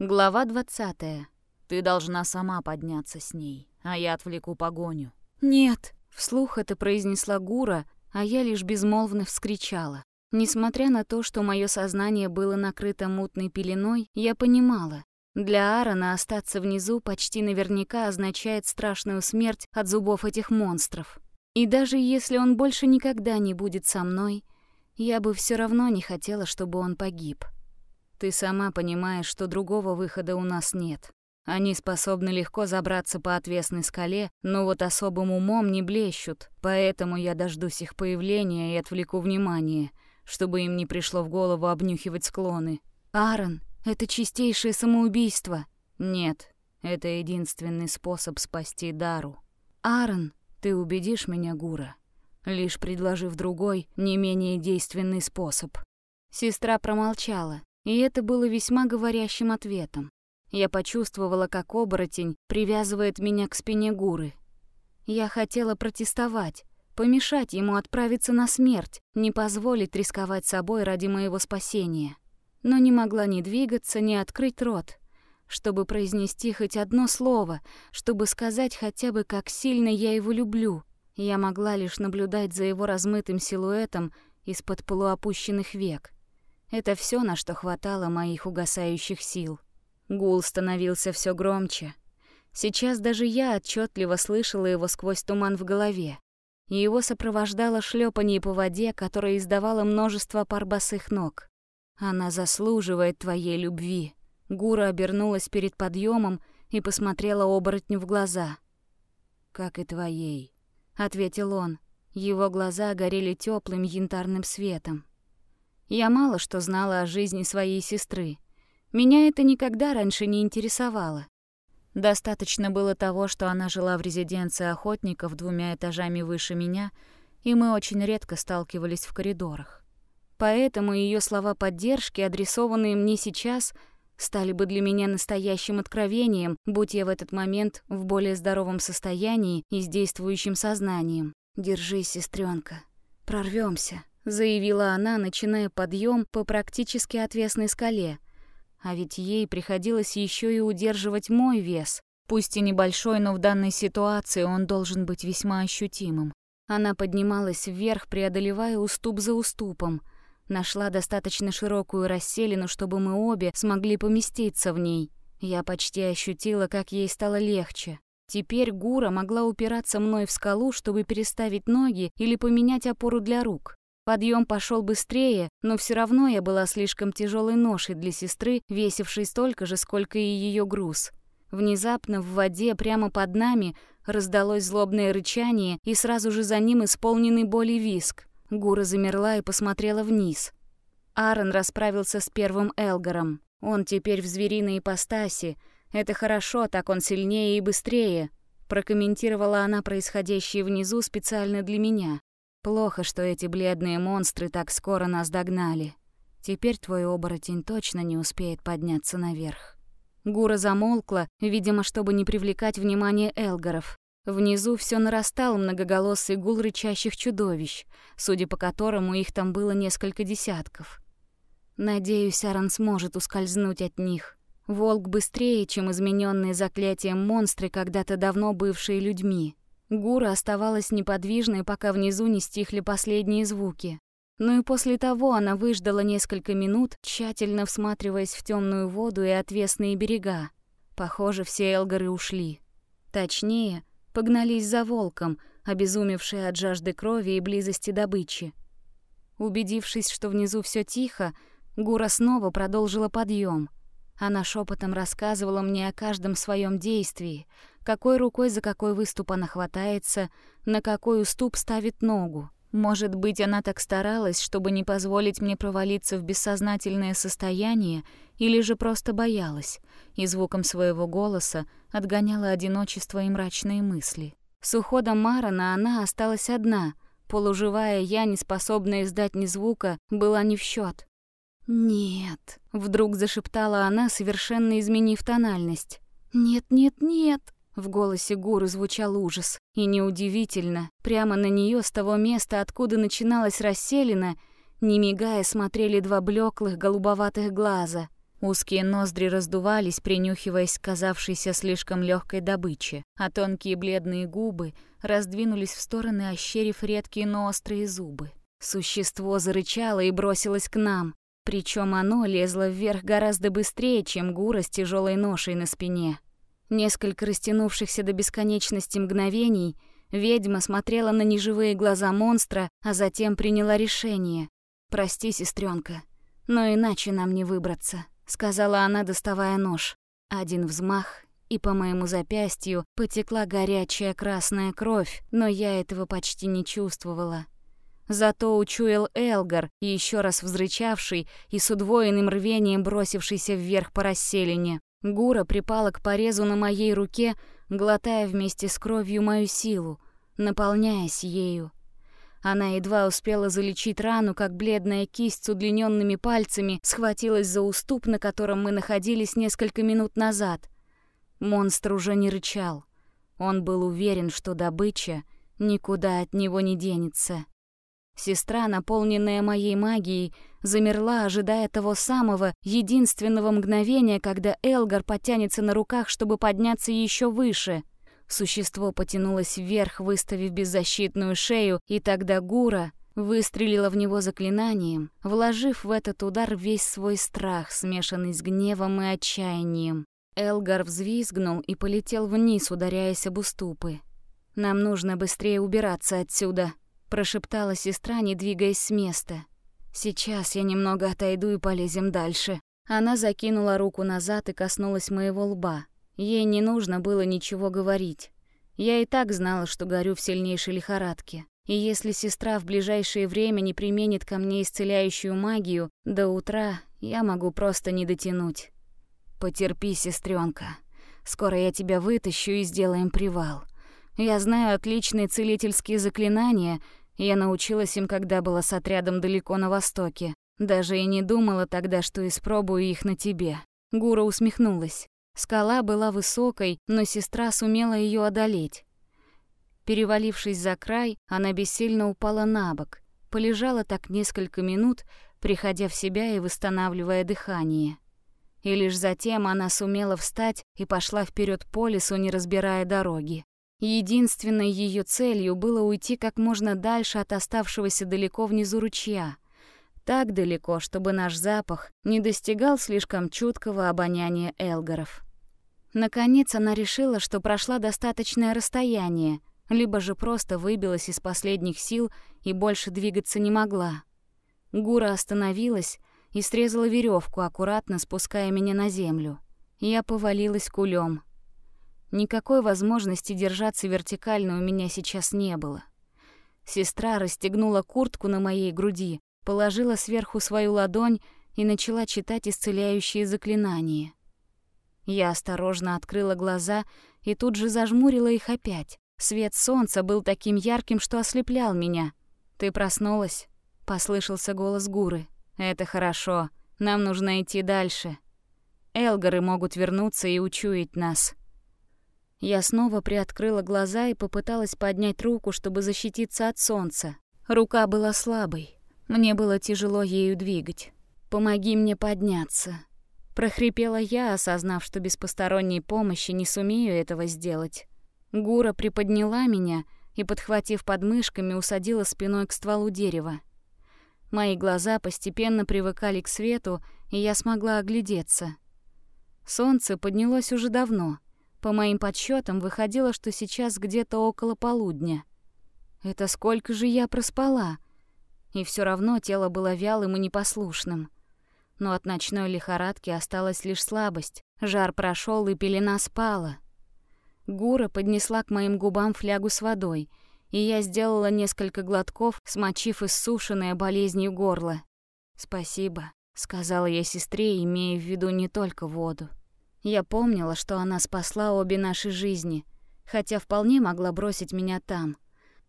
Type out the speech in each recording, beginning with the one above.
Глава 20. Ты должна сама подняться с ней, а я отвлеку погоню. Нет, вслух это произнесла Гура, а я лишь безмолвно вскричала. Несмотря на то, что мое сознание было накрыто мутной пеленой, я понимала, для Аарона остаться внизу почти наверняка означает страшную смерть от зубов этих монстров. И даже если он больше никогда не будет со мной, я бы все равно не хотела, чтобы он погиб. Ты сама понимаешь, что другого выхода у нас нет. Они способны легко забраться по отвесной скале, но вот особым умом не блещут, поэтому я дождусь их появления и отвлеку внимание, чтобы им не пришло в голову обнюхивать склоны. Аарон, это чистейшее самоубийство. Нет, это единственный способ спасти Дару. Аарон, ты убедишь меня, Гура? лишь предложив другой, не менее действенный способ. Сестра промолчала, и это было весьма говорящим ответом. Я почувствовала, как оборотень привязывает меня к спине Гуры. Я хотела протестовать, помешать ему отправиться на смерть, не позволить рисковать собой ради моего спасения. Но не могла ни двигаться, ни открыть рот, чтобы произнести хоть одно слово, чтобы сказать хотя бы, как сильно я его люблю, я могла лишь наблюдать за его размытым силуэтом из-под полуопущенных век. Это все, на что хватало моих угасающих сил. Гул становился все громче. Сейчас даже я отчетливо слышала его сквозь туман в голове. И его сопровождало шлепанье по воде, которое издавало множество пар босых ног. Она заслуживает твоей любви. Гура обернулась перед подъемом и посмотрела оборотню в глаза. Как и твоей ответил он. Его глаза горели теплым янтарным светом. Я мало что знала о жизни своей сестры. Меня это никогда раньше не интересовало. Достаточно было того, что она жила в резиденции охотников двумя этажами выше меня, и мы очень редко сталкивались в коридорах. Поэтому ее слова поддержки, адресованные мне сейчас, стали бы для меня настоящим откровением, будь я в этот момент в более здоровом состоянии и с действующим сознанием. «Держись, сестренка, прорвемся, заявила она, начиная подъем по практически отвесной скале. А ведь ей приходилось еще и удерживать мой вес. Пусть и небольшой, но в данной ситуации он должен быть весьма ощутимым. Она поднималась вверх, преодолевая уступ за уступом — Нашла достаточно широкую расселину, чтобы мы обе смогли поместиться в ней. Я почти ощутила, как ей стало легче. Теперь Гура могла упираться мной в скалу, чтобы переставить ноги или поменять опору для рук. Подъем пошел быстрее, но все равно я была слишком тяжелой ношей для сестры, весившей столько же, сколько и ее груз. Внезапно в воде прямо под нами раздалось злобное рычание и сразу же за ним исполненный боли виск. Гура замерла и посмотрела вниз. Аарон расправился с первым Элгаром. Он теперь в звериной ипостаси. Это хорошо, так он сильнее и быстрее. Прокомментировала она происходящее внизу специально для меня. Плохо, что эти бледные монстры так скоро нас догнали. Теперь твой оборотень точно не успеет подняться наверх. Гура замолкла, видимо, чтобы не привлекать внимание Элгаров. Внизу все нарастал многоголосый гул рычащих чудовищ, судя по которому их там было несколько десятков. Надеюсь, Аран сможет ускользнуть от них. Волк быстрее, чем измененные заклятием монстры, когда-то давно бывшие людьми. Гура оставалась неподвижной, пока внизу не стихли последние звуки. Ну и после того она выждала несколько минут, тщательно всматриваясь в темную воду и отвесные берега. Похоже, все элгары ушли. Точнее, погнались за волком, обезумевшие от жажды крови и близости добычи. Убедившись, что внизу все тихо, Гура снова продолжила подъем. Она шепотом рассказывала мне о каждом своем действии, какой рукой за какой выступ она хватается, на какой уступ ставит ногу. Может быть, она так старалась, чтобы не позволить мне провалиться в бессознательное состояние, или же просто боялась, и звуком своего голоса отгоняла одиночество и мрачные мысли. С уходом Марана она осталась одна, полуживая я, неспособная издать ни звука, была не в счет. «Нет», — вдруг зашептала она, совершенно изменив тональность. «Нет, нет, нет», в голосе Гуры звучал ужас. И неудивительно, прямо на нее с того места, откуда начиналась расселена, не мигая, смотрели два блеклых голубоватых глаза. Узкие ноздри раздувались, принюхиваясь к казавшейся слишком легкой добыче, а тонкие бледные губы раздвинулись в стороны, ощерив редкие, но острые зубы. Существо зарычало и бросилось к нам, причем оно лезло вверх гораздо быстрее, чем гура с тяжелой ношей на спине. Несколько растянувшихся до бесконечности мгновений ведьма смотрела на неживые глаза монстра, а затем приняла решение. «Прости, сестренка, но иначе нам не выбраться», — сказала она, доставая нож. Один взмах, и по моему запястью потекла горячая красная кровь, но я этого почти не чувствовала. Зато учуял Элгар, еще раз взрычавший и с удвоенным рвением бросившийся вверх по расселине. Гура припала к порезу на моей руке, глотая вместе с кровью мою силу, наполняясь ею. Она едва успела залечить рану, как бледная кисть с удлиненными пальцами схватилась за уступ, на котором мы находились несколько минут назад. Монстр уже не рычал. Он был уверен, что добыча никуда от него не денется. Сестра, наполненная моей магией, замерла, ожидая того самого, единственного мгновения, когда Элгар потянется на руках, чтобы подняться еще выше. Существо потянулось вверх, выставив беззащитную шею, и тогда Гура выстрелила в него заклинанием, вложив в этот удар весь свой страх, смешанный с гневом и отчаянием. Элгар взвизгнул и полетел вниз, ударяясь об уступы. «Нам нужно быстрее убираться отсюда», прошептала сестра, не двигаясь с места. Сейчас я немного отойду и полезем дальше. Она закинула руку назад и коснулась моего лба. Ей не нужно было ничего говорить. Я и так знала, что горю в сильнейшей лихорадке. И если сестра в ближайшее время не применит ко мне исцеляющую магию, до утра я могу просто не дотянуть. Потерпи, сестренка. Скоро я тебя вытащу и сделаем привал. Я знаю отличные целительские заклинания, я научилась им, когда была с отрядом далеко на востоке. Даже и не думала тогда, что испробую их на тебе. Гура усмехнулась. Скала была высокой, но сестра сумела ее одолеть. Перевалившись за край, она бессильно упала на бок. Полежала так несколько минут, приходя в себя и восстанавливая дыхание. И лишь затем она сумела встать и пошла вперед по лесу, не разбирая дороги. Единственной ее целью было уйти как можно дальше от оставшегося далеко внизу ручья. Так далеко, чтобы наш запах не достигал слишком чуткого обоняния Элгаров. Наконец она решила, что прошла достаточное расстояние, либо же просто выбилась из последних сил и больше двигаться не могла. Гура остановилась и срезала веревку, аккуратно спуская меня на землю. Я повалилась кулем. Никакой возможности держаться вертикально у меня сейчас не было. Сестра расстегнула куртку на моей груди, положила сверху свою ладонь и начала читать исцеляющие заклинания. Я осторожно открыла глаза и тут же зажмурила их опять. Свет солнца был таким ярким, что ослеплял меня. «Ты проснулась?» — послышался голос Гуры. «Это хорошо. Нам нужно идти дальше. Элгары могут вернуться и учуять нас». Я снова приоткрыла глаза и попыталась поднять руку, чтобы защититься от солнца. Рука была слабой. Мне было тяжело ею двигать. «Помоги мне подняться», — прохрипела я, осознав, что без посторонней помощи не сумею этого сделать. Гура приподняла меня и, подхватив подмышками, усадила спиной к стволу дерева. Мои глаза постепенно привыкали к свету, и я смогла оглядеться. Солнце поднялось уже давно — по моим подсчетам выходило, что сейчас где-то около полудня. Это сколько же я проспала? И все равно тело было вялым и непослушным. Но от ночной лихорадки осталась лишь слабость. Жар прошел и пелена спала. Гура поднесла к моим губам флягу с водой, и я сделала несколько глотков, смочив иссушенное болезнью горло. «Спасибо», — сказала я сестре, имея в виду не только воду. Я помнила, что она спасла обе наши жизни, хотя вполне могла бросить меня там.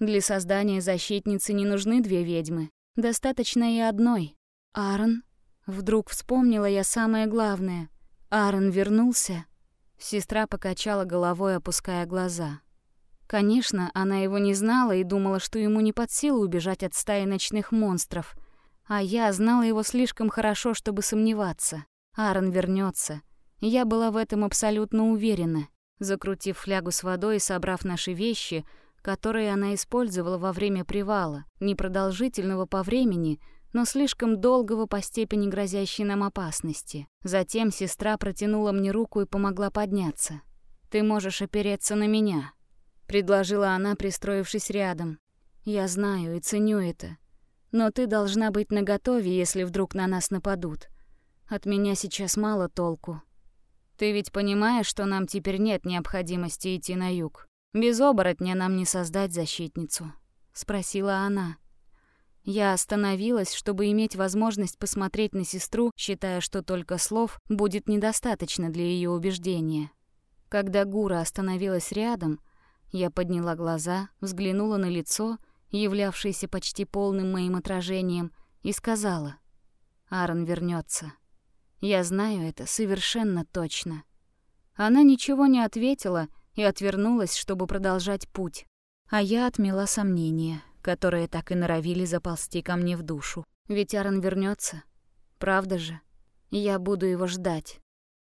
Для создания защитницы не нужны две ведьмы, достаточно и одной. Аарон? Вдруг вспомнила я самое главное. Аарон вернулся? Сестра покачала головой, опуская глаза. Конечно, она его не знала и думала, что ему не под силу убежать от стаи ночных монстров, а я знала его слишком хорошо, чтобы сомневаться. Аарон вернется. Я была в этом абсолютно уверена. Закрутив флягу с водой и собрав наши вещи, которые она использовала во время привала, непродолжительного по времени, но слишком долгого по степени грозящей нам опасности. Затем сестра протянула мне руку и помогла подняться. «Ты можешь опереться на меня», — предложила она, пристроившись рядом. «Я знаю и ценю это. Но ты должна быть наготове, если вдруг на нас нападут. От меня сейчас мало толку. Ты ведь понимаешь, что нам теперь нет необходимости идти на юг? Без оборотня нам не создать защитницу?» — спросила она. Я остановилась, чтобы иметь возможность посмотреть на сестру, считая, что только слов будет недостаточно для ее убеждения. Когда Гура остановилась рядом, я подняла глаза, взглянула на лицо, являвшееся почти полным моим отражением, и сказала, «Аарон вернется. Я знаю это совершенно точно». Она ничего не ответила и отвернулась, чтобы продолжать путь, а я отмела сомнения которые так и норовили заползти ко мне в душу. Ведь Аарон вернется, правда же? Я буду его ждать.